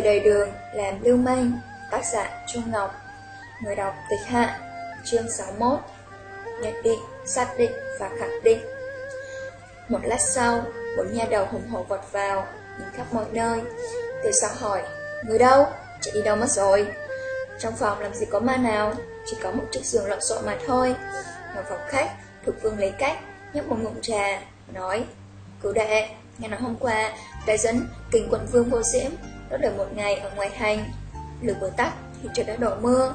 Người đời đường, làm lưu manh, tác giả Trung Ngọc. Người đọc Tịch Hạ, chương 61 Nhận định, xác định và khẳng định. Một lát sau, bốn nhà đầu hùng hổ vọt vào, nhìn khắp mọi nơi. Từ sau hỏi, người đâu? Chị đi đâu mất rồi? Trong phòng làm gì có ma nào, chỉ có một chiếc giường lộn xộn mà thôi. Ngồi phòng khách, Thục Vương lấy cách, nhấp một ngụm trà, nói Cứu đệ, nghe nói hôm qua, đại dẫn kinh quận vương vô diễm đó đợi một ngày ở ngoài thành. Lửa vừa tắt thì trời đã đổ mưa.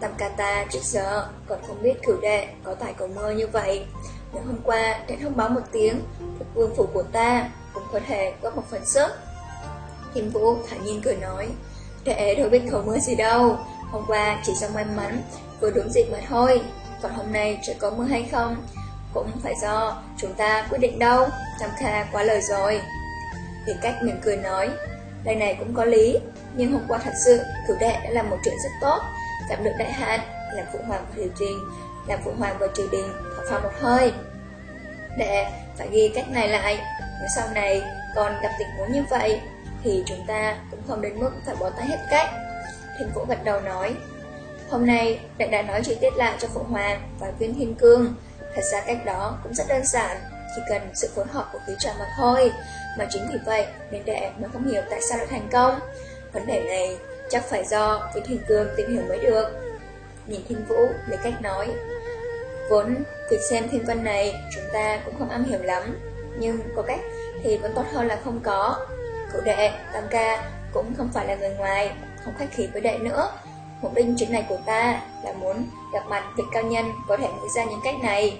Tam ca ta trước giờ còn không biết cửu đệ có tài cầu mưa như vậy. Nếu hôm qua đã thông báo một tiếng, Phục vương phủ của ta cũng có thể có một phần sức. Thiên vũ thả nhiên cười nói Đệ đâu biết cầu mưa gì đâu. Hôm qua chỉ do may mắn, vừa đúng dịp mà thôi. Còn hôm nay trời có mưa hay không? Cũng phải do chúng ta quyết định đâu. Tam ca quá lời rồi. Thì cách mỉm cười nói Lời này cũng có lý, nhưng hôm qua thật sự cửu đệ đã làm một chuyện rất tốt, gặp được đại hạn, làm phụ hoàng và triều trình, làm phụ hoàng và triều đình thở phào một hơi. Đệ phải ghi cách này lại, nếu sau này còn gặp tình huống như vậy, thì chúng ta cũng không đến mức phải bỏ tay hết cách. Thiên Vũ gật đầu nói, hôm nay đệ đã nói chi tiết lại cho phụ hoàng và viên thiên cương, thật ra cách đó cũng rất đơn giản, chỉ cần sự phối hợp của khí trời mà thôi. Mà chính vì vậy nên đệ mới không hiểu tại sao lại thành công. Vấn đề này chắc phải do với thiên cương tìm hiểu mới được. Nhìn thiên vũ lấy cách nói Vốn việc xem thiên văn này chúng ta cũng không am hiểu lắm Nhưng có cách thì vẫn tốt hơn là không có. Cậu đệ, tam ca cũng không phải là người ngoài Không khách khí với đệ nữa. Mục đích chuyến này của ta là muốn gặp mặt vị cao nhân có thể nghĩ ra những cách này.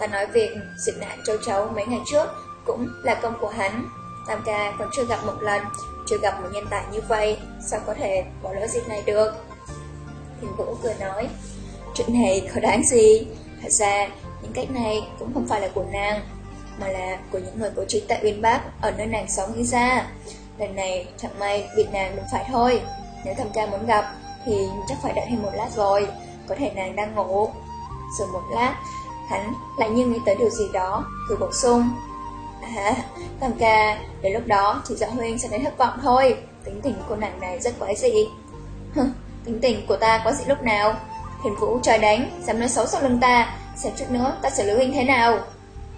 Ta nói việc dịch nạn châu chấu mấy ngày trước cũng là công của hắn. Tam ca còn chưa gặp một lần, chưa gặp một nhân tài như vậy, sao có thể bỏ lỡ dịp này được? Thiền Vũ cười nói, chuyện này có đáng gì? Thật ra, những cách này cũng không phải là của nàng, mà là của những người có trí tại Uyên Bắc ở nơi nàng sống nghĩ ra. Lần này chẳng may bị nàng đụng phải thôi. Nếu tham ca muốn gặp thì chắc phải đợi thêm một lát rồi, có thể nàng đang ngủ. Rồi một lát, hắn lại như nghĩ tới điều gì đó, thử bổ sung. À, Tam ca, đến lúc đó chỉ dạ huynh sẽ đến thất vọng thôi. Tính tình cô nàng này rất quái dị. Tính tình của ta quá dị lúc nào? Hiền vũ trời đánh, dám nói xấu sau lưng ta Xem chút nữa ta sẽ lưu huynh thế nào?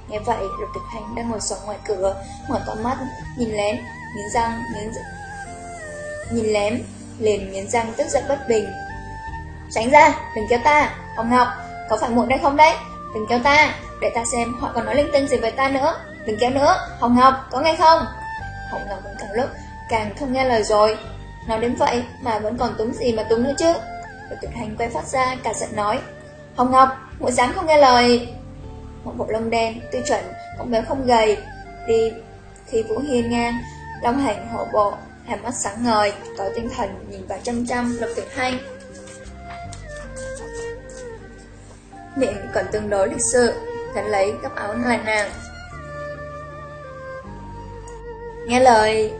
Nghe vậy, lục Tịch hành đang ngồi sống ngoài cửa Mở to mắt, nhìn lén Nghiến răng, nghiến Nhìn lén, liền nghiến răng tức giận bất bình. Tránh ra, đừng kéo ta Ông Ngọc, có phải muộn đây không đấy? Đừng kéo ta, để ta xem họ còn nói linh tinh gì với ta nữa. Đừng kéo nữa, Hồng Ngọc, có nghe không? Hồng Ngọc vẫn càng lúc càng không nghe lời rồi. Nói đến vậy mà vẫn còn túng gì mà túng nữa chứ? Được tuyệt hành quay phát ra cả giận nói Hồng Ngọc, mũi dám không nghe lời. Một bộ lông đen, tiêu chuẩn, cũng béo không gầy Đi khi Vũ Hiên ngang Long hành hộ bộ, hàm mắt sáng ngời Có tinh thần nhìn vào chăm chăm Lục tuyệt hành Miệng còn tương đối lịch sự thánh lấy gấp áo ngoài nàng Nghe lời,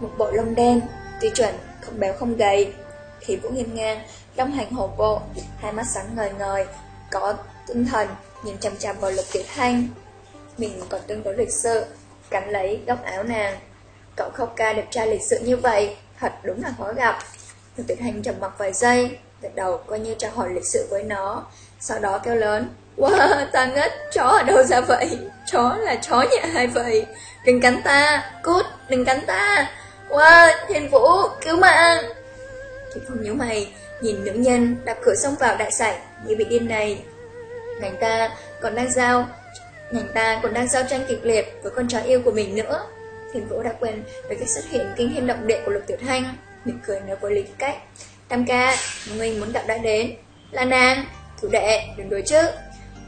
Một bộ lông đen, Tuy chuẩn, không béo không gầy. Khi Vũ nghiêm ngang Long hành hồ bộ, Hai mắt sáng ngời ngời, Có tinh thần, Nhìn chăm chăm vào lục tiểu thanh. Mình còn tương đối lịch sự, Cắn lấy góc áo nàng. Cậu khóc ca đẹp trai lịch sự như vậy, Thật đúng là khó gặp. Lục tiểu thanh trầm mặc vài giây, Gật đầu coi như trao hỏi lịch sự với nó. Sau đó kêu lớn Wow, ta ngất, chó ở đâu ra vậy? Chó là chó nhà ai vậy? Đừng cắn ta, cút, đừng cắn ta. Wow, thiên vũ, cứu mạng. Thì không nhớ mày, nhìn nữ nhân đạp cửa xông vào đại sảnh như bị điên này. Ngành ta còn đang giao, ngành ta còn đang giao tranh kịch liệt với con chó yêu của mình nữa. Thiên vũ đã quên với cách xuất hiện kinh thiên động địa của lục tiểu thanh, mỉm cười nói với lý cách. Tam ca, người muốn gặp đã đến. Là nàng, thủ đệ, đừng đối chứ.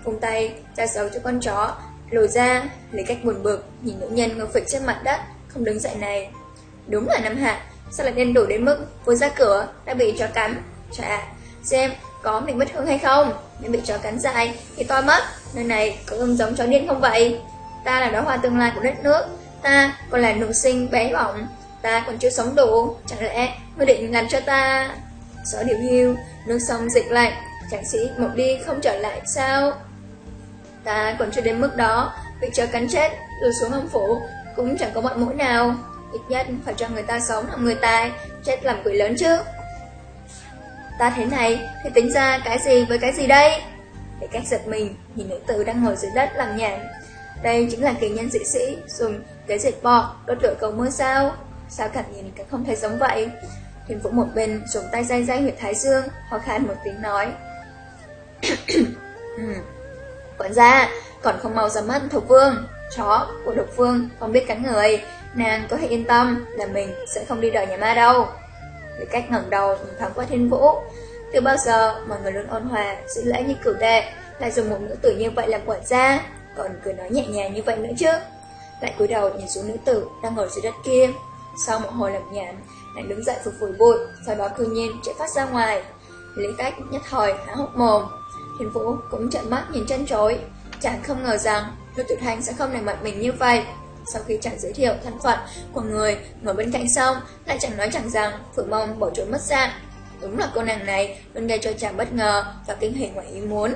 Phùng tay, ra dấu cho con chó, lồi ra, lấy cách buồn bực, nhìn nữ nhân ngơ phịch trên mặt đất, không đứng dậy này. Đúng là năm hạ, sao lại đen đổ đến mức vừa ra cửa đã bị chó cắn. Chà, xem có mình mất thương hay không? nên bị chó cắn dại thì to mất. Nơi này có hương giống chó điên không vậy? Ta là đó hoa tương lai của đất nước, ta còn là nữ sinh bé bỏng, ta còn chưa sống đủ, chẳng lẽ ngươi định làm cho ta? Gió điều hưu, nước sông dịch lạnh, chẳng sĩ một đi không trở lại sao? Ta còn chưa đến mức đó, bị chờ cắn chết, lùi xuống âm phủ, cũng chẳng có mọi mũi nào. ít nhất phải cho người ta sống làm người tài, chết làm quỷ lớn chứ. Ta thế này thì tính ra cái gì với cái gì đây? Để cách giật mình, nhìn nữ tử đang ngồi dưới đất làm nhảm. Đây chính là kỳ nhân dị sĩ dùng cái diệt bọ, đốt lửa cầu mưa sao? Sao cảm nhìn cái không thấy giống vậy? Thiên Vũ một bên dùng tay dây dây huyệt thái dương, ho khan một tiếng nói. Quản gia, còn không mau ra mắt thục vương, chó của độc vương không biết cắn người, nàng có thể yên tâm là mình sẽ không đi đợi nhà ma đâu. Lý cách ngẩng đầu nhìn thoáng qua thiên vũ, từ bao giờ mọi người luôn ôn hòa, giữ lễ như cửu đệ, lại dùng một nữ tử như vậy làm quản gia, còn cười nói nhẹ nhàng như vậy nữa chứ. Lại cúi đầu nhìn xuống nữ tử đang ngồi dưới đất kia. Sau một hồi làm nhảm, nàng đứng dậy phục phủi bụi, sau đó cư nhiên chạy phát ra ngoài. Lý cách nhất thời há hốc mồm. Thiên Vũ cũng trợn mắt nhìn chân chối, chàng không ngờ rằng Lục Tuyệt Hành sẽ không nảy mặt mình như vậy. Sau khi chàng giới thiệu thân phận của người ngồi bên cạnh xong, lại chẳng nói chẳng rằng Phượng Mông bỏ trốn mất dạng. Đúng là cô nàng này luôn gây cho chàng bất ngờ và kinh hỉ ngoài ý muốn.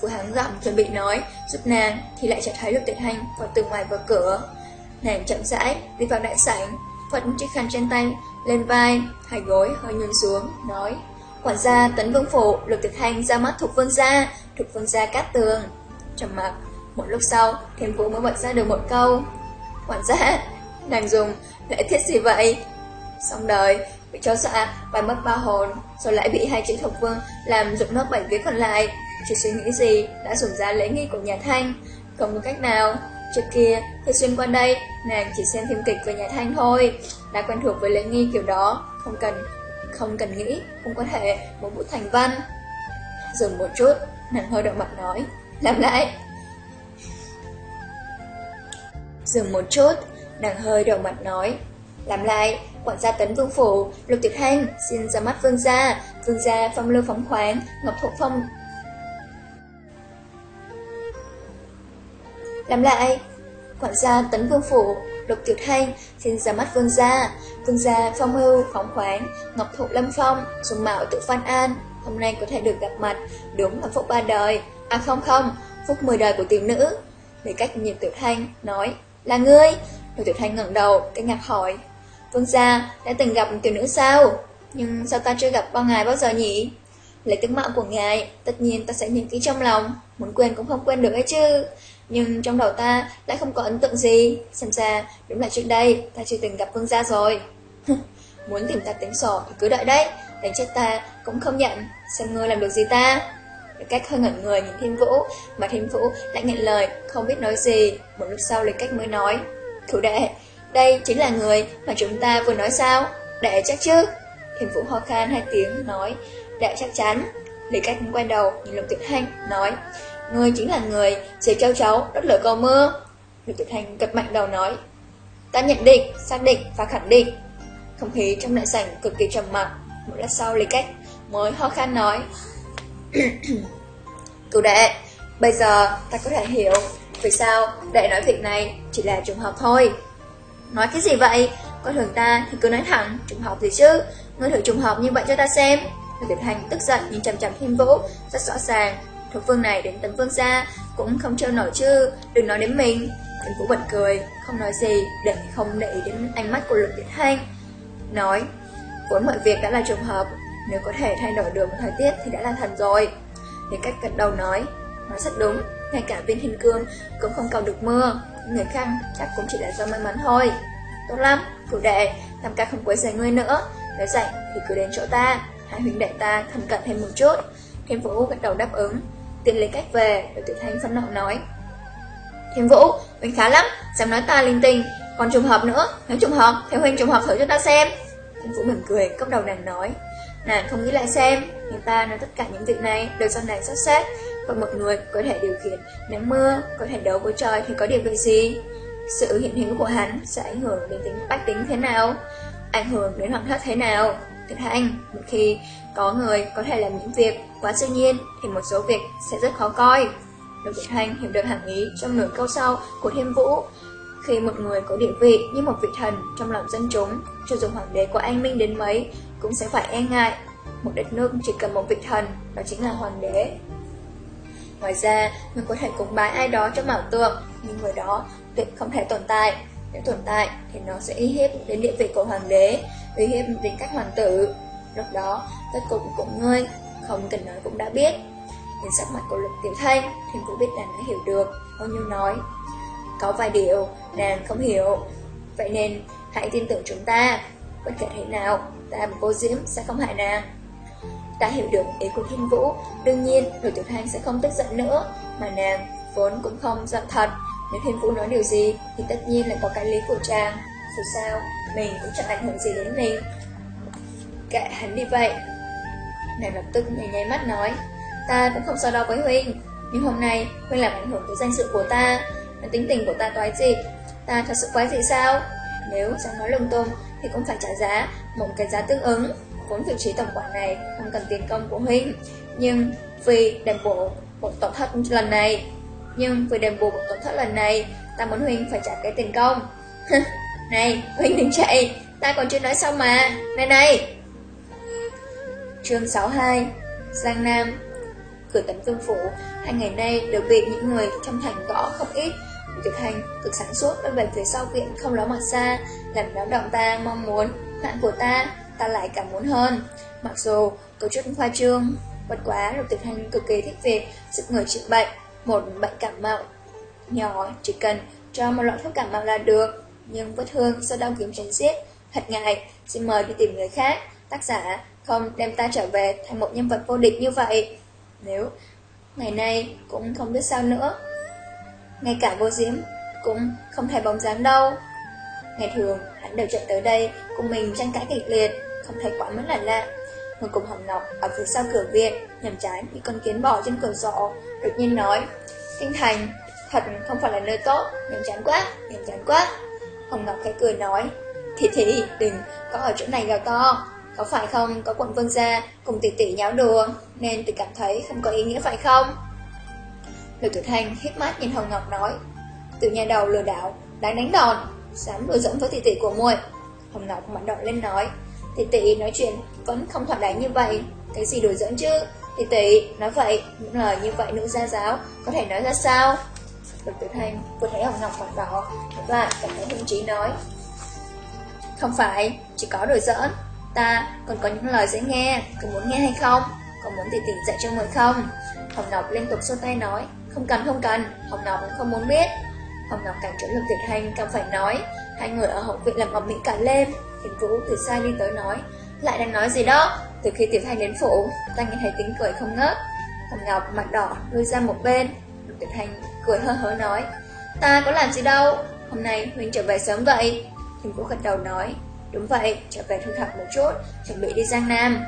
Vừa hắng giọng chuẩn bị nói giúp nàng thì lại chợt thấy Lục Tuyệt Hành vào từ ngoài vào cửa. Nàng chậm rãi đi vào đại sảnh, phận chiếc khăn trên tay lên vai, hai gối hơi nhún xuống, nói Quản gia tấn vương phủ, Lục thực Hành ra mắt thuộc vương gia, thuộc vương gia cát tường. Trầm mặc, một lúc sau, Thiên Vũ mới bật ra được một câu. Quản gia, nàng dùng lễ thiết gì vậy? Xong đời, bị cho sợ bài mất ba hồn, rồi lại bị hai chữ thuộc vương làm dụng nốt bảy ghế còn lại. Chỉ suy nghĩ gì đã dùng ra lễ nghi của nhà Thanh, không có cách nào. Trước kia, khi xuyên qua đây, nàng chỉ xem phim kịch về nhà Thanh thôi, đã quen thuộc với lễ nghi kiểu đó, không cần không cần nghĩ, cũng có thể một bút thành văn. Dừng một chút, nàng hơi động mặt nói, làm lại. Dừng một chút, nàng hơi động mặt nói, làm lại, quản gia tấn vương phủ, lục tiệp hành, xin ra mắt vương gia, vương gia phong lưu phóng khoáng, ngọc thụ phong. Làm lại, quản gia tấn vương phủ, lục tiểu thanh xin ra mắt vương gia, vương gia phong lưu phóng khoáng, ngọc thụ lâm phong, dùng mạo tự phan an, hôm nay có thể được gặp mặt, đúng là phúc ba đời, à không không, phúc mười đời của tiểu nữ. Để cách nhìn tiểu thanh, nói, là ngươi? Lục tiểu thanh ngẩng đầu, kinh ngạc hỏi, Vương gia, đã từng gặp tiểu nữ sao? Nhưng sao ta chưa gặp bao ngài bao giờ nhỉ? Lấy tướng mạo của ngài, tất nhiên ta sẽ nhớ kỹ trong lòng, muốn quên cũng không quên được ấy chứ. Nhưng trong đầu ta lại không có ấn tượng gì, xem ra đúng là trước đây ta chưa từng gặp vương gia rồi. muốn tìm ta tính sổ thì cứ đợi đấy, đánh chết ta cũng không nhận, xem ngươi làm được gì ta. Lý cách hơi ngẩn người nhìn Thiên Vũ, mà Thiên Vũ lại nghẹn lời, không biết nói gì. Một lúc sau Lý cách mới nói, thủ đệ, đây chính là người mà chúng ta vừa nói sao? Đệ chắc chứ? Thiên Vũ ho khan hai tiếng, nói, đệ chắc chắn. Lý cách quay đầu, nhìn Lục Tuyệt Thanh, nói, người chính là người, sẽ châu cháu, đất lửa cầu mưa. Lục Tuyệt Thanh cập mạnh đầu nói, ta nhận định, xác định và khẳng định. Không khí trong đại sảnh cực kỳ trầm mặc. Một lát sau Lý cách mới ho khan nói, Cửu đệ, bây giờ ta có thể hiểu vì sao đệ nói việc này chỉ là trùng hợp thôi. Nói cái gì vậy? Có thường ta thì cứ nói thẳng, trùng hợp gì chứ? Ngươi thử trùng hợp như vậy cho ta xem. Lục Tiểu Thành tức giận nhìn chằm chằm Thiên Vũ, rất rõ ràng. Thuộc phương này đến tấn phương gia cũng không trêu nổi chứ, đừng nói đến mình. Thiên Vũ bật cười, không nói gì, để không để ý đến ánh mắt của Lục Việt Thanh. Nói, vốn mọi việc đã là trùng hợp, nếu có thể thay đổi được thời tiết thì đã là thần rồi. Để cách gật đầu nói, nói rất đúng, ngay cả viên hình cương cũng không cầu được mưa, người khác chắc cũng chỉ là do may mắn thôi. Tốt lắm, cửu đệ, tam ca không quấy rầy ngươi nữa, nếu rảnh thì cứ đến chỗ ta, hai huynh đệ ta thân cận thêm một chút. Thiên Vũ gật đầu đáp ứng, tiện lấy cách về, rồi tự thanh phẫn nộ nói. Thiên Vũ, huynh khá lắm, dám nói ta linh tinh, còn trùng hợp nữa, nếu trùng hợp, thì huynh trùng hợp thử cho ta xem. Thiên Vũ mỉm cười, cốc đầu nàng nói. Nàng không nghĩ lại xem, người ta nói tất cả những việc này đều do nàng sắp xếp. Và một người có thể điều khiển nắng mưa, có thể đấu với trời thì có điều việc gì? Sự hiện hữu của hắn sẽ ảnh hưởng đến tính bách tính thế nào? Ảnh hưởng đến hoàng thất thế nào? Thực hành, một khi có người có thể làm những việc quá tự nhiên thì một số việc sẽ rất khó coi. Lục Việt Hành hiểu được hẳn ý trong nửa câu sau của Thiên Vũ. Khi một người có địa vị như một vị thần trong lòng dân chúng, cho dù hoàng đế có anh minh đến mấy, cũng sẽ phải e ngại. Một đất nước chỉ cần một vị thần, đó chính là hoàng đế. Ngoài ra, mình có thể cúng bái ai đó trong ảo tượng, nhưng người đó tuyệt không thể tồn tại nếu tồn tại thì nó sẽ uy hiếp đến địa vị của hoàng đế, uy hiếp đến các hoàng tử. Lúc đó, tất cục của ngươi, không cần nói cũng đã biết. Nhìn sắc mặt của lục tiểu thanh, thì cũng biết nàng đã hiểu được, ông như nói. Có vài điều, nàng không hiểu. Vậy nên, hãy tin tưởng chúng ta. Bất kể thế nào, ta và cô Diễm sẽ không hại nàng. Ta hiểu được ý của Thiên Vũ, đương nhiên Lục Tiểu Thanh sẽ không tức giận nữa, mà nàng vốn cũng không giận thật. Nếu Thiên Vũ nói điều gì thì tất nhiên là có cái lý của chàng. Dù sao, mình cũng chẳng ảnh hưởng gì đến mình. Kệ hắn đi vậy. Nàng lập tức nhảy nháy mắt nói, ta cũng không so đo với Huynh, nhưng hôm nay Huynh làm ảnh hưởng tới danh dự của ta, nên tính tình của ta toái gì. Ta thật sự quái gì sao? Nếu dám nói lung tung thì cũng phải trả giá một cái giá tương ứng. Vốn vị trí tổng quản này không cần tiền công của Huynh, nhưng vì đền bộ một tổn thất lần này, nhưng vì đền bù một tổn thất lần này, ta muốn Huynh phải trả cái tiền công. này, Huynh đừng chạy, ta còn chưa nói xong mà, này này. Chương 62 Giang Nam Cửa tấm vương phủ, hai ngày nay đều bị những người trong thành gõ không ít. Tuyệt hành cực sáng suốt bên về phía sau viện không ló mặt xa, làm náo động ta mong muốn mạng của ta, ta lại cảm muốn hơn. Mặc dù có chút khoa trương, bất quá lục tuyệt hành cực kỳ thích việc giúp người chữa bệnh, một bệnh cảm mạo nhỏ chỉ cần cho một loại thuốc cảm mạo là được, nhưng vết thương do đau kiếm chém giết, thật ngại, xin mời đi tìm người khác. Tác giả không đem ta trở về thành một nhân vật vô địch như vậy. Nếu ngày nay cũng không biết sao nữa. Ngay cả vô diễm cũng không thấy bóng dáng đâu. Ngày thường, hắn đều chạy tới đây cùng mình tranh cãi kịch liệt, không thấy quá mới là lạ. Người cùng Hồng Ngọc ở phía sau cửa viện, nhầm trái bị con kiến bò trên cửa sổ, đột nhiên nói, Kinh Thành, thật không phải là nơi tốt, nhầm chán quá, nhầm chán quá. Hồng Ngọc khẽ cười nói, Thì thì, đừng có ở chỗ này gào to, có phải không? Có quận vương gia cùng tỷ tỷ nháo đùa Nên tỷ cảm thấy không có ý nghĩa phải không? Lục Tử Thanh hít mắt nhìn Hồng Ngọc nói tiểu nhà đầu lừa đảo Đáng đánh đòn Dám đùa dẫn với tỷ tỷ của muội. Hồng Ngọc mặt đỏ lên nói Tỷ tỷ nói chuyện vẫn không thoải mái như vậy Cái gì đùa dẫn chứ? Tỷ tỷ nói vậy Những lời như vậy nữ gia giáo Có thể nói ra sao Lục Tử Thanh vừa thấy Hồng Ngọc mặt đỏ Và cảm thấy hứng trí nói Không phải Chỉ có đổi giỡn Ta còn có những lời dễ nghe, có muốn nghe hay không? Có muốn tỷ tỷ dạy cho người không? Hồng Ngọc liên tục xô tay nói, không cần không cần, Hồng Ngọc không muốn biết. Hồng Ngọc càng trở lực tuyệt hành càng phải nói, hai người ở hậu viện làm ầm mỹ cả lên. Thiền Vũ từ xa đi tới nói, lại đang nói gì đó? Từ khi Tiểu Thanh đến phủ, ta nghe thấy tiếng cười không ngớt. Hồng Ngọc mặt đỏ lùi ra một bên, Tiểu Thanh cười hơ hớ nói, ta có làm gì đâu, hôm nay Huynh trở về sớm vậy. Thiền Vũ gật đầu nói, Đúng vậy, trở về thu thập một chút, chuẩn bị đi Giang Nam.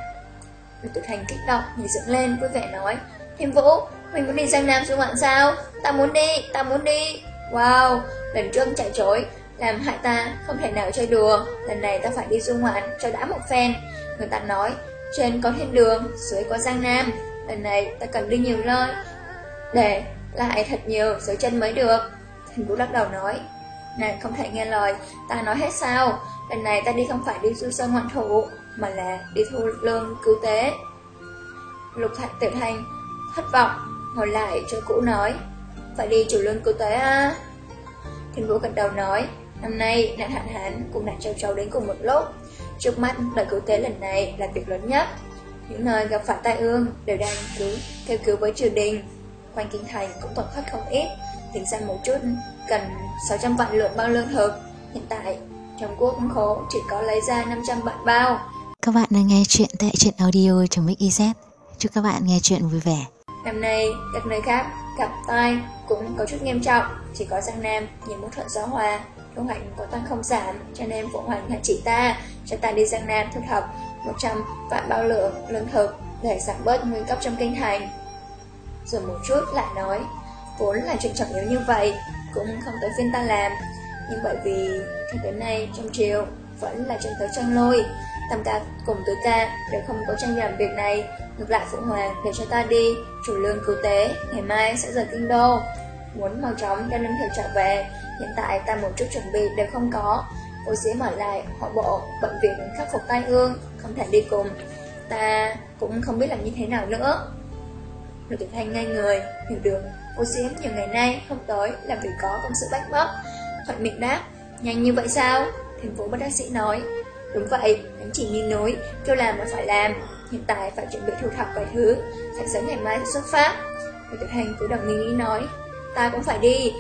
Lục Tử Thành kích động, nhảy dựng lên, vui vẻ nói, Thiên Vũ, mình muốn đi Giang Nam du ngoạn sao? Ta muốn đi, ta muốn đi. Wow, lần trước chạy chối, làm hại ta không thể nào chơi đùa. Lần này ta phải đi du ngoạn cho đã một phen. Người ta nói, trên có thiên đường, dưới có Giang Nam. Lần này ta cần đi nhiều nơi, để lại thật nhiều dấu chân mới được. Thần Vũ lắc đầu nói, nàng không thể nghe lời, ta nói hết sao? Lần này ta đi không phải đi du sơn ngoạn thủ, mà là đi thu lương cứu tế. Lục thạch tiểu thanh thất vọng, ngồi lại cho cũ nói, phải đi chủ lương cứu tế à? Thần vũ gật đầu nói, năm nay nạn hạn hán cùng nạn châu châu đến cùng một lúc. Trước mắt đợt cứu tế lần này là việc lớn nhất. Những nơi gặp phải tai ương đều đang cứu, kêu cứu với triều đình. Quanh kinh thành cũng tổn thất không ít, tính ra một chút cần 600 vạn lượng bao lương thực. Hiện tại trong quốc khổ chỉ có lấy ra 500 bạn bao. Các bạn đang nghe chuyện tại truyện audio.mix.iz. Chúc các bạn nghe chuyện vui vẻ. Năm nay, các nơi khác gặp tai cũng có chút nghiêm trọng, chỉ có Giang Nam nhìn mũ thuận gió hòa, thu hoạch có tăng không giảm, cho nên Phụng Hoàng hạ chỉ ta, cho ta đi Giang Nam thu thập 100 vạn bao lượng lương thực để giảm bớt nguyên cấp trong kinh thành. Rồi một chút lại nói, vốn là chuyện trọng yếu như vậy, cũng không tới phiên ta làm, nhưng bởi vì cho tới nay trong triều vẫn là chuyện tới tranh lôi Tam ta cùng tứ ta đều không có tranh làm việc này. Ngược lại Phụ Hoàng để cho ta đi Chủ lương cứu tế Ngày mai sẽ rời kinh đô. Muốn mau chóng đem lương thực trở về Hiện tại ta một chút chuẩn bị đều không có. Cô sĩ mở lại họ bộ Bệnh viện khắc phục tai ương Không thể đi cùng Ta cũng không biết làm như thế nào nữa Lục Tiểu Thanh ngay người Hiểu được Cô sĩ nhiều ngày nay không tới Là vì có công sự bách mất Thuận miệng đáp Nhanh như vậy sao? Thành phố bất đắc sĩ nói. Đúng vậy, hắn chỉ như nối, kêu làm là phải làm. Hiện tại phải chuẩn bị thu thập vài thứ, sáng sớm ngày mai xuất phát. Lục tự Thanh cứ đồng nghĩ nói, ta cũng phải đi.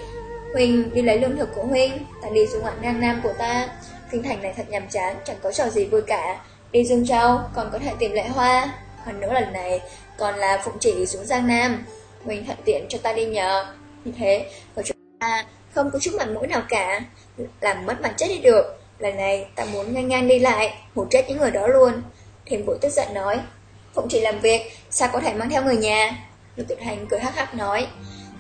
Huynh đi lấy lương thực của Huynh, ta đi xuống ngoạn ngang nam của ta. Kinh thành này thật nhàm chán, chẳng có trò gì vui cả. Đi Dương Châu, còn có thể tìm lệ hoa. Hơn nữa lần này, còn là phụng chỉ xuống Giang Nam. Huynh thuận tiện cho ta đi nhờ. Như thế, của chúng ta không có chút mặt mũi nào cả. Làm mất mặt chết đi được. Lần này ta muốn ngang ngang đi lại, hủ chết những người đó luôn. Thiền vũ tức giận nói, Phụng chỉ làm việc, sao có thể mang theo người nhà? Lục tuyệt hành cười hắc hắc nói,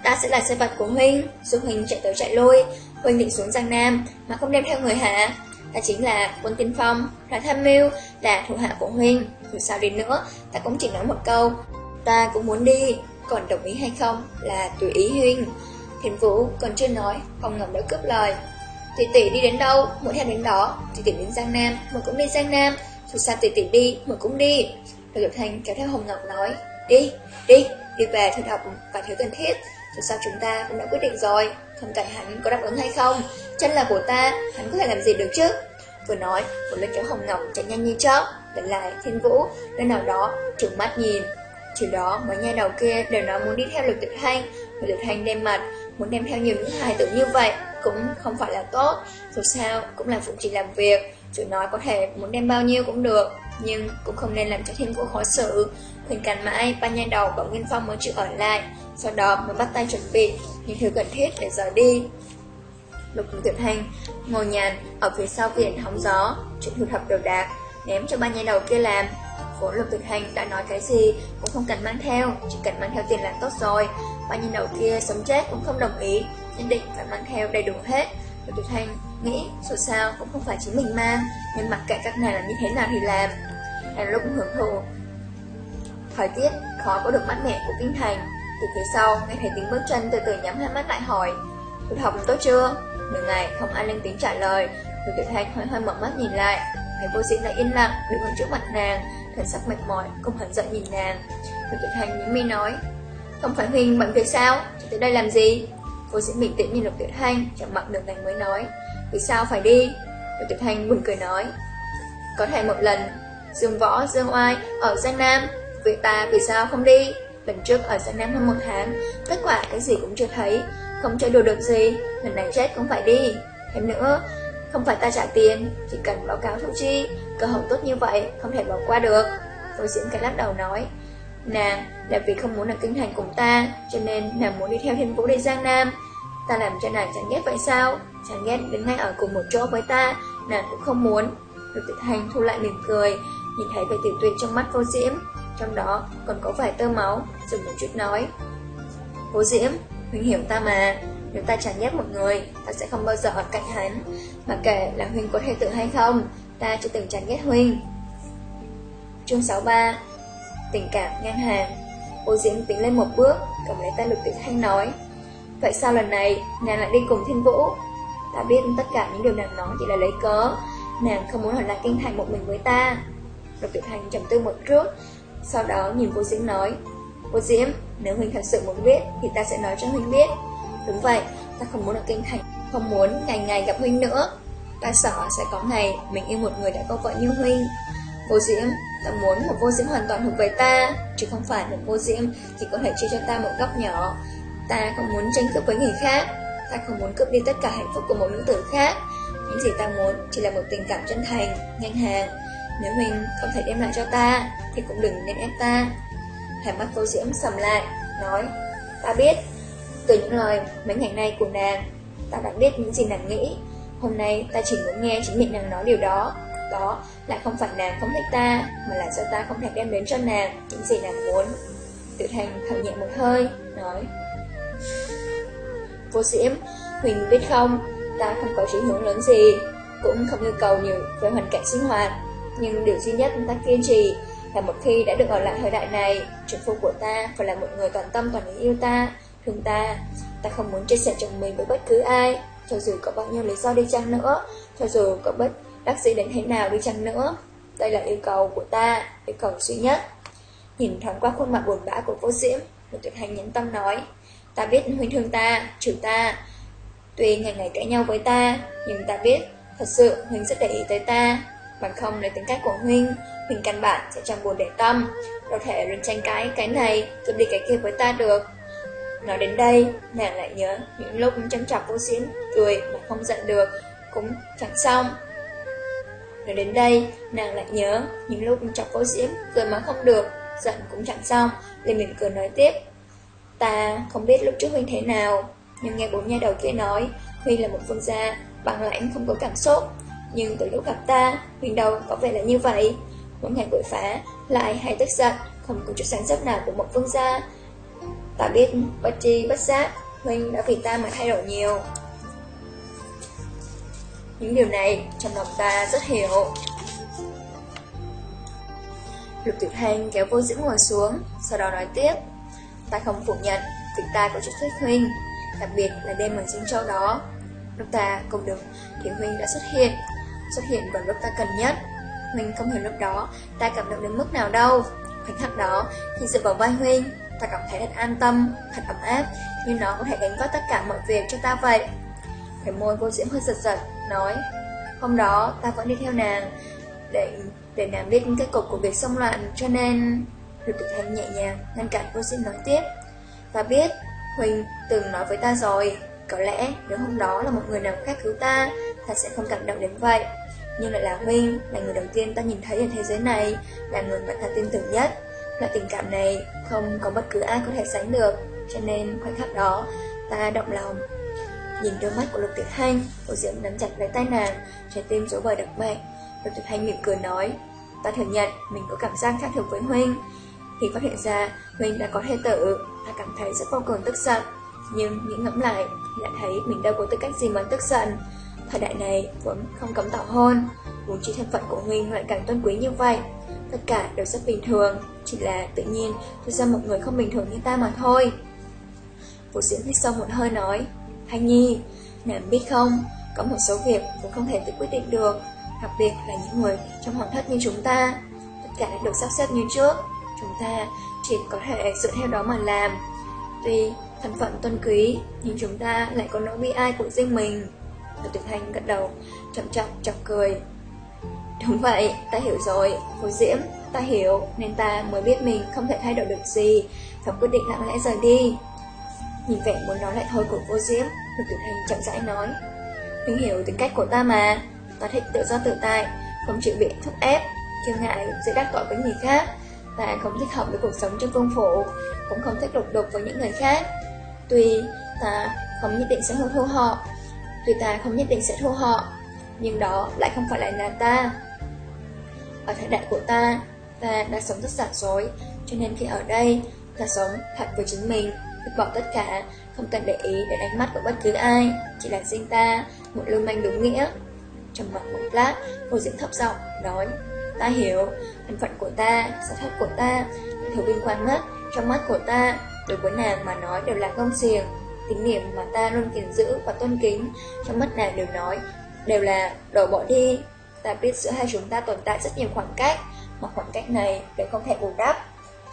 ta sẽ là xe vật của Huynh, dù Huynh chạy tới chạy lui, Huynh định xuống Giang Nam mà không đem theo người hả? Ta chính là quân tiên phong, là tham mưu, là thủ hạ của Huynh, dù sao đi nữa, ta cũng chỉ nói một câu, ta cũng muốn đi, còn đồng ý hay không là tùy ý Huynh. Thiền Vũ còn chưa nói, không ngầm đã cướp lời. Tỷ tỷ đi đến đâu, Mỗi theo đến đó, tỷ tỷ đến Giang Nam, mà cũng đi Giang Nam, dù sao tỷ tỷ đi, mà cũng đi. Lục Dục Thành kéo theo Hồng Ngọc nói, đi, đi, đi về thử thập và thiếu cần thiết, dù sao chúng ta cũng đã quyết định rồi, không cạnh hắn có đáp ứng hay không, chân là của ta, hắn có thể làm gì được chứ. Vừa nói, một lần kéo Hồng Ngọc chạy nhanh như chớp, lần lại Thiên Vũ, nơi nào đó, trừng mắt nhìn. Chiều đó, mấy nhà đầu kia đều nói muốn đi theo Lục Tuyệt Hành, Lục Tuyệt Hành đem mặt, muốn đem theo nhiều những hài tử như vậy, cũng không phải là tốt, dù sao cũng là phụ chỉ làm việc, chủ nói có thể muốn đem bao nhiêu cũng được, nhưng cũng không nên làm cho thiên vũ khó xử. Huỳnh cằn mãi, ba nhai đầu và Nguyên Phong mới chịu ở lại, sau đó mới bắt tay chuẩn bị những thứ cần thiết để rời đi. Lục Tuyệt Hành ngồi nhàn ở phía sau viện hóng gió, chuyện thu thập đồ đạc, ném cho ba nhai đầu kia làm. Vốn Lục Tuyệt Hành đã nói cái gì cũng không cần mang theo, chỉ cần mang theo tiền là tốt rồi. Ba nhai đầu kia sống chết cũng không đồng ý, nhất định phải mang theo đầy đủ hết. Lục Tuyệt Hành nghĩ dù sao cũng không phải chính mình mang, nên mặc kệ các nàng làm như thế nào thì làm. Đang lúc hưởng thụ Thời tiết khó có được mát mẻ của Vinh thành Từ phía sau nghe thấy tiếng bước chân từ từ nhắm hai mắt lại hỏi Tôi học tốt chưa? Nửa ngày không ai lên tiếng trả lời Lục Tiểu Thanh hơi hơi mở mắt nhìn lại Thấy vô diễn lại yên lặng đứng ở trước mặt nàng Thần sắc mệt mỏi cùng hận giận nhìn nàng Lục Tiểu Thanh nhíu mi nói Không phải Huynh bận việc sao? Chị tới đây làm gì? Vô diễn bình tĩnh nhìn Lục Tiểu Thanh Chẳng mặc đường ngành mới nói Vì sao phải đi? Lục Tiểu Thanh buồn cười nói Có thể một lần Dương Võ, Dương Oai ở Giang Nam vậy ta vì sao không đi? Lần trước ở Giang Nam hơn một tháng. Kết quả cái gì cũng chưa thấy. Không chơi đồ được gì. Lần này chết cũng phải đi. Thêm nữa, Không phải ta trả tiền, Chỉ cần báo cáo thủ chi. Cơ hội tốt như vậy, Không thể bỏ qua được. Tôi diễn cái lắc đầu nói, Nàng là vì không muốn ở kinh thành cùng ta, Cho nên nàng muốn đi theo thiên vũ đi Giang Nam. Ta làm cho nàng chẳng ghét vậy sao? Chẳng ghét đến ngay ở cùng một chỗ với ta, Nàng cũng không muốn. Lục tự Hành thu lại mỉm cười, Nhìn thấy vẻ tiểu tuyệt trong mắt vô diễm. Trong đó còn có vài tơ máu Dừng một chút nói. Vô diễm, Huynh hiểu ta mà. Nếu ta chẳng ghét một người Ta sẽ không bao giờ ở cạnh hắn. Mà kể là Huynh có thể tự hay không Ta chưa từng chẳng ghét Huynh. Chương 63 Tình cảm ngang hàng. Vô diễm tiến lên một bước Cầm lấy tay lục tuyệt thanh nói. Vậy sao lần này nàng lại đi cùng thiên vũ? Ta biết tất cả những điều nàng nói chỉ là lấy cớ. Nàng không muốn ở lại kinh thành một mình với ta. Lục Tuyệt thanh trầm tư một chút sau đó nhìn cô Diễm nói cô Diễm, nếu Huynh thật sự muốn biết Thì ta sẽ nói cho Huynh biết. Đúng vậy, ta không muốn ở kinh thành Không muốn ngày ngày gặp Huynh nữa. Ta sợ sẽ có ngày mình yêu một người đã có vợ như Huynh. Vô Diễm, ta muốn một vô diễm hoàn toàn thuộc về ta Chứ không phải một vô diễm Chỉ có thể chia cho ta một góc nhỏ. Ta không muốn tranh cướp với người khác Ta không muốn cướp đi tất cả hạnh phúc của một nữ tử khác. Những gì ta muốn chỉ là một tình cảm chân thành, nhanh hàng. Nếu mình không thể đem lại cho ta, Thì cũng đừng nên ép ta. Hai mắt vô diễm sầm lại, Nói, Ta biết, Từ những lời mấy ngày nay của nàng, Ta đã biết những gì nàng nghĩ. Hôm nay ta chỉ muốn nghe chính miệng nàng nói điều đó. Đó là không phải nàng không thích ta, Mà là do ta không thể đem đến cho nàng Những gì nàng muốn. Tự thành thở nhẹ một hơi, Nói Vô diễm Huỳnh biết không? Ta không có chí hướng lớn gì, Cũng không yêu cầu nhiều về hoàn cảnh sinh hoạt. Nhưng điều duy nhất ta kiên trì Là một khi đã được ở lại thời đại này Trợ phu của ta phải là một người toàn tâm toàn ý yêu ta Thương ta. Ta không muốn chia sẻ chồng mình với bất cứ ai Cho dù có bao nhiêu lý do đi chăng nữa Cho dù có bất đắc dĩ đến thế nào đi chăng nữa. Đây là yêu cầu của ta Yêu cầu duy nhất. Nhìn thoáng qua khuôn mặt buồn bã của vô diễm Một tuyệt hành nhấn tâm nói Ta biết huynh thương ta, trừ ta. Tuy ngày ngày cãi nhau với ta, nhưng ta biết thật sự Huynh rất để ý tới ta bạn không lấy tính cách của Huynh, Huynh căn bản sẽ chẳng buồn để tâm, đâu thể luôn tranh cãi cái này, cướp đi cái kia với ta được. Nói đến đây, nàng lại nhớ những lúc chăm chọc vô xuyến, cười mà không giận được, cũng chẳng xong. Nói đến đây, nàng lại nhớ những lúc chọc vô xuyến, cười mà không được, giận cũng chẳng xong, liền mỉm cười nói tiếp. Ta không biết lúc trước Huynh thế nào, nhưng nghe bốn nha đầu kia nói, Huynh là một vương gia, bằng lãnh không có cảm xúc. Nhưng từ lúc gặp ta, huyền đầu có vẻ là như vậy. Một ngày quậy phá, lại hay tức giận, không có chút sáng giấc nào của một vương gia. Ta biết, bất tri bất giác, Huynh đã vì ta mà thay đổi nhiều. Những điều này trong lòng ta rất hiểu. Lục Tiểu Thanh kéo vô diễm ngồi xuống, sau đó nói tiếp. Ta không phủ nhận, việc ta có chút thích Huynh, đặc biệt là đêm mừng Sinh Châu đó. Lúc ta cùng được thì Huynh đã xuất hiện, xuất hiện vào lúc ta cần nhất. Huynh không hiểu lúc đó ta cảm động đến mức nào đâu. Khoảnh khắc đó, khi dựa vào vai Huynh, ta cảm thấy thật an tâm, thật ấm áp, như nó có thể gánh vác tất cả mọi việc cho ta vậy. Cái môi vô diễm hơi giật giật, nói, hôm đó ta vẫn đi theo nàng, để để nàng biết kết cục của việc xông loạn, cho nên... Lục Tử Thanh nhẹ nhàng, ngăn cản vô diễm nói tiếp. Ta biết, Huynh từng nói với ta rồi, có lẽ nếu hôm đó là một người nào khác cứu ta, ta sẽ không cảm động đến vậy. Nhưng lại là Huynh, là người đầu tiên ta nhìn thấy ở thế giới này, là người mà ta tin tưởng nhất. Loại tình cảm này không có bất cứ ai có thể sánh được, cho nên khoảnh khắc đó ta động lòng. Nhìn đôi mắt của Lục Tuyệt Thanh, Hồ Diễm nắm chặt lấy tay nàng, trái tim dỗ bời đập mạnh. Lục Tuyệt Thanh mỉm cười nói, ta thừa nhận mình có cảm giác khác thường với Huynh. Khi phát hiện ra Huynh đã có thê tử, ta cảm thấy rất vô cùng tức giận. Nhưng nghĩ ngẫm lại, lại thấy mình đâu có tư cách gì mà tức giận. Thời đại này vốn không cấm tạo hôn, muốn chi thân phận của Huynh lại càng tôn quý như vậy. Tất cả đều rất bình thường, chỉ là tự nhiên tôi ra một người không bình thường như ta mà thôi. Vũ Diễn hít sâu một hơi nói, Thanh Nhi, nàng biết không, có một số việc cũng không thể tự quyết định được, đặc biệt là những người trong hoàng thất như chúng ta. Tất cả đã được sắp xếp như trước, chúng ta chỉ có thể dựa theo đó mà làm. Tuy thân phận tôn quý, nhưng chúng ta lại có nỗi bi ai của riêng mình. Lục Tuyệt Thanh gật đầu, chậm chậm chọc cười. Đúng vậy, ta hiểu rồi, Hồ Diễm, ta hiểu, nên ta mới biết mình không thể thay đổi được gì, và quyết định lặng lẽ rời đi. Nhìn vẻ muốn nói lại thôi của vô Diễm, Lục Tuyệt Thanh chậm rãi nói. Mình hiểu tính cách của ta mà, ta thích tự do tự tại, không chịu bị thúc ép, kiêu ngại dễ đắc tội với người khác. Ta không thích hợp với cuộc sống trong công phủ, cũng không thích lục đục với những người khác. Tuy ta không nhất định sẽ hôn thu họ, tuy ta không nhất định sẽ thua họ, nhưng đó lại không phải là nhà ta. Ở thời đại của ta, ta đã sống rất giả dối, cho nên khi ở đây, ta sống thật với chính mình, vứt bỏ tất cả, không cần để ý đến ánh mắt của bất cứ ai, chỉ là riêng ta, một lưu manh đúng nghĩa. Trong mặt một lát, cô diễn thấp giọng, nói, ta hiểu, thân phận của ta, sở thất của ta, thứ vinh quang nhất, trong mắt của ta, đối với nàng mà nói đều là công xiềng, tính niệm mà ta luôn kiềm giữ và tôn kính, trong mắt nàng đều nói, đều là đổ bỏ đi. Ta biết giữa hai chúng ta tồn tại rất nhiều khoảng cách, mà khoảng cách này đều không thể bù đắp.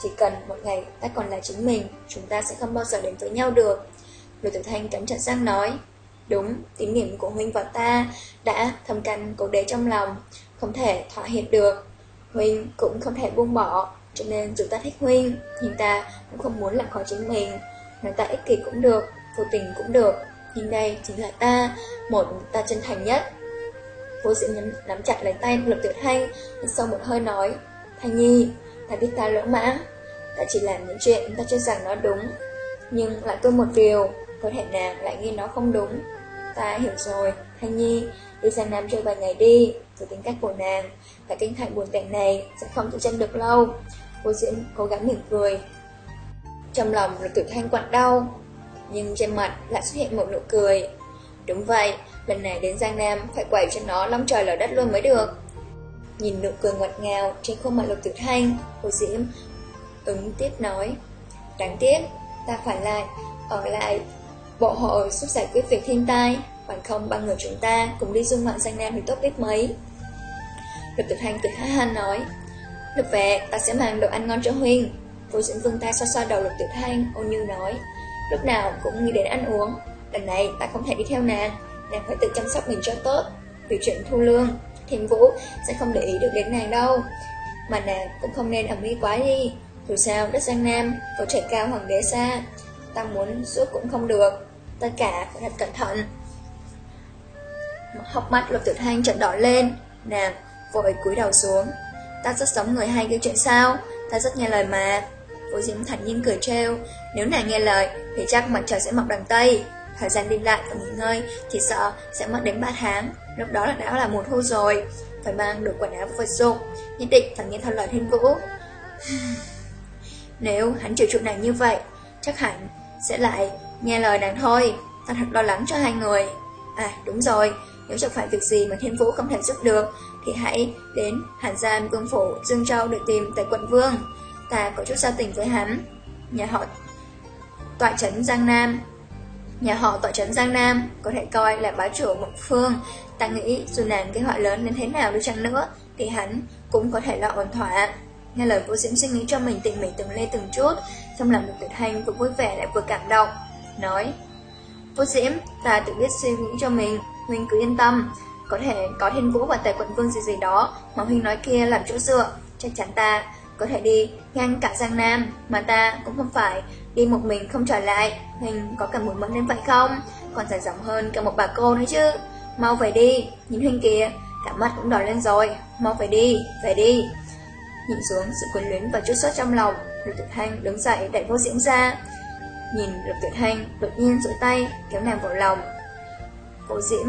Chỉ cần một ngày ta còn là chính mình, chúng ta sẽ không bao giờ đến với nhau được. Lục Tử Thanh cắn chặt răng nói, đúng, tín niệm của Huynh và ta đã thầm căn cố đế trong lòng, không thể thỏa hiệp được. Huynh cũng không thể buông bỏ, cho nên dù ta thích Huynh, nhưng ta cũng không muốn làm khó chính mình. Nói ta ích kỷ cũng được, vô tình cũng được, nhưng đây chính là ta, một ta chân thành nhất. Vô sĩ nắm, nắm chặt lấy tay Lục Tiểu Thanh, sau một hơi nói, Thanh Nhi, ta biết ta lỗ mãng, ta chỉ làm những chuyện ta cho rằng nó đúng, nhưng lại tôi một điều, có thể nàng lại nghi nó không đúng. Ta hiểu rồi, Thanh Nhi, đi sang Nam chơi vài ngày đi, rồi tính cách của nàng, cả kinh thành buồn cảnh này sẽ không tự chân được lâu. Vô diễn cố gắng mỉm cười. Trong lòng Lục Tiểu Thanh quặn đau, nhưng trên mặt lại xuất hiện một nụ cười. Đúng vậy, lần này đến Giang Nam phải quẩy cho nó long trời lở đất luôn mới được. Nhìn nụ cười ngọt ngào trên khuôn mặt Lục Tử Thanh, Hồ Diễm ứng tiếp nói, đáng tiếc, ta phải lại, ở lại bộ hội giúp giải quyết việc thiên tai, bằng không ba người chúng ta cùng đi du ngoạn Giang Nam thì tốt biết mấy. Lục Tử Thanh cười há han nói, Lục về, ta sẽ mang đồ ăn ngon cho Huynh. Vô Diễm Vương ta xoa xoa đầu Lục Tử Thanh, ôn như nói, lúc nào cũng nghĩ đến ăn uống. lần này ta không thể đi theo nàng, nàng phải tự chăm sóc mình cho tốt. Vì chuyện thu lương, Thiên Vũ sẽ không để ý được đến nàng đâu. Mà nàng cũng không nên ẩm ý quá đi. Dù sao, đất Giang Nam có trời cao hoàng đế xa, ta muốn giúp cũng không được. Tất cả phải thật cẩn thận. Hốc mắt lục tuyệt thanh trận đỏ lên, nàng vội cúi đầu xuống. Ta rất giống người hay gây chuyện sao, ta rất nghe lời mà. Vô Diễm thản nhiên cười trêu, nếu nàng nghe lời thì chắc mặt trời sẽ mọc đằng Tây. Thời gian đi lại và nghỉ ngơi chỉ sợ sẽ mất đến 3 tháng, lúc đó là đã là mùa thu rồi. Phải mang được quần áo và vật dụng, nhất định phải nghe theo lời thiên vũ. Nếu hắn chịu trụ này như vậy, chắc hẳn sẽ lại nghe lời nàng thôi. Ta thật lo lắng cho hai người. À đúng rồi, nếu chẳng phải việc gì mà thiên vũ không thể giúp được, thì hãy đến Hàn giam Vương Phủ Dương Châu để tìm tại quận Vương. Ta có chút giao tình với hắn. Nhà họ tọa trấn Giang Nam Nhà họ tọa trấn Giang Nam có thể coi là bá chủ một phương. Ta nghĩ dù nàng cái họa lớn đến thế nào đi chăng nữa, thì hắn cũng có thể lo ổn thỏa. Nghe lời vô diễm suy nghĩ cho mình tình mỉ từng lê từng chút, trong lòng được tuyệt hành vừa vui vẻ lại vừa cảm động. Nói, vô diễm, ta tự biết suy nghĩ cho mình, Huynh cứ yên tâm. Có thể có thiên vũ và tề quận vương gì gì đó mà Huynh nói kia làm chỗ dựa, chắc chắn ta có thể đi ngang cả Giang Nam, mà ta cũng không phải đi một mình không trở lại. Huynh có cần muốn mẫn đến vậy không? Còn dài dòng hơn cả một bà cô nữa chứ. Mau về đi, nhìn Huynh kìa, cả mắt cũng đỏ lên rồi. Mau về đi, về đi. Nhìn xuống sự quyến luyến và chút sốt trong lòng, Lục Tuyệt Thanh đứng dậy đẩy vô diễm ra. Nhìn Lục Tuyệt Thanh đột nhiên duỗi tay kéo nàng vào lòng. Vô diễm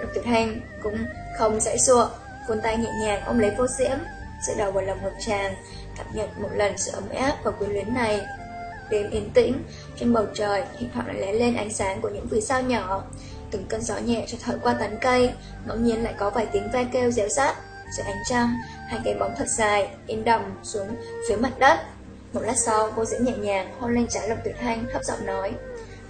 Lục Tuyệt Thanh cũng không dãy xua, vươn tay nhẹ nhàng ôm lấy vô diễm, dựa đầu vào lòng ngực chàng, cảm nhận một lần sự ấm áp và quyến luyến này. Đêm yên tĩnh, trên bầu trời thỉnh thoảng lại lé lên ánh sáng của những vì sao nhỏ. Từng cơn gió nhẹ cho thổi qua tán cây, ngẫu nhiên lại có vài tiếng ve kêu réo rắt. Dưới ánh trăng, hai cái bóng thật dài, in đầm xuống dưới mặt đất. Một lát sau, cô diễn nhẹ nhàng hôn lên trái lòng tuyệt thanh, thấp giọng nói.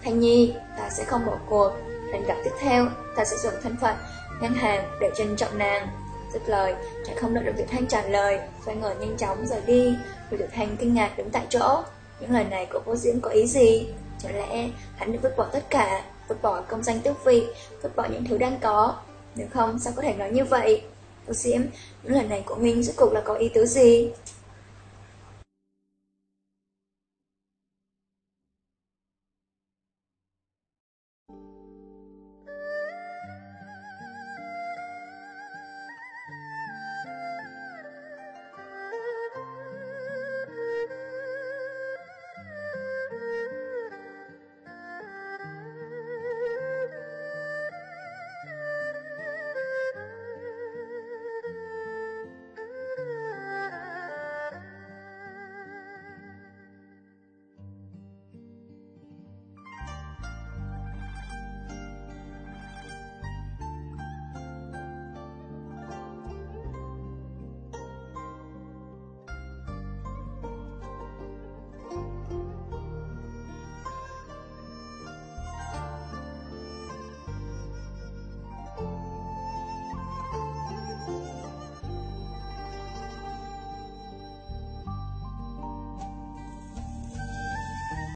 Thanh Nhi, ta sẽ không bỏ cuộc. Lần gặp tiếp theo, ta sẽ dùng thân phận ngân hàng để trân trọng nàng. Dứt lời, chàng không đợi được Tuyệt Thanh trả lời, xoay người nhanh chóng rời đi. Rồi Tuyệt Thanh kinh ngạc đứng tại chỗ. Những lời này của vô diễn có ý gì? Chẳng lẽ hắn đã vứt bỏ tất cả, vứt bỏ công danh tước vị, vứt bỏ những thứ đang có? Nếu không, sao có thể nói như vậy? Vô diễn những lời này của mình rốt cuộc là có ý tứ gì?